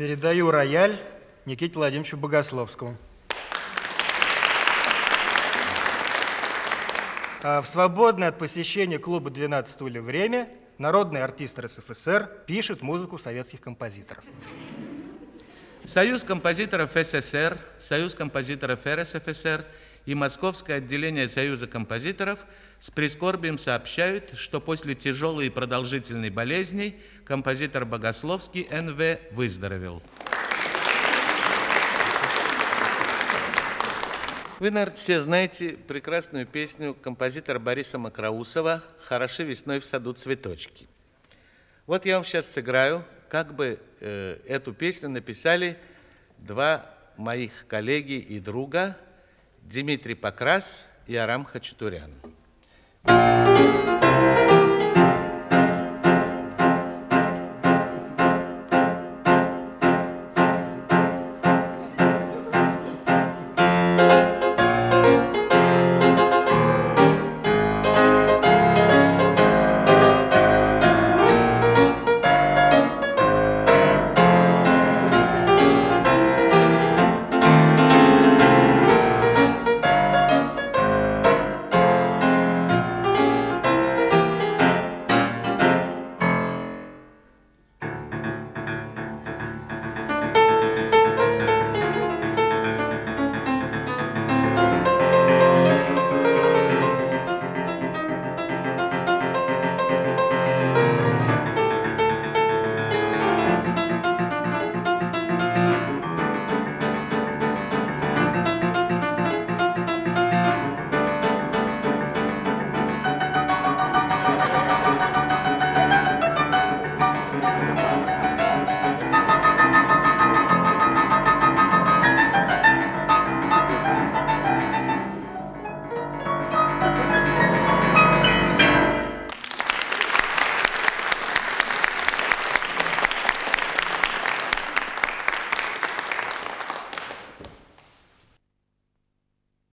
Передаю рояль Никите Владимировичу Богословскому. А в свободное от посещения клуба «12 стульев» время народный артист РСФСР пишет музыку советских композиторов. Союз композиторов СССР, Союз композиторов РСФСР и Московское отделение Союза композиторов с прискорбием сообщают, что после тяжелой и продолжительной болезни композитор Богословский НВ выздоровел. Вы, наверное, все знаете прекрасную песню композитора Бориса Макроусова «Хороши весной в саду цветочки». Вот я вам сейчас сыграю, как бы э, эту песню написали два моих коллеги и друга Дмитрий Покрас и Арам Хачатурян. Thank you.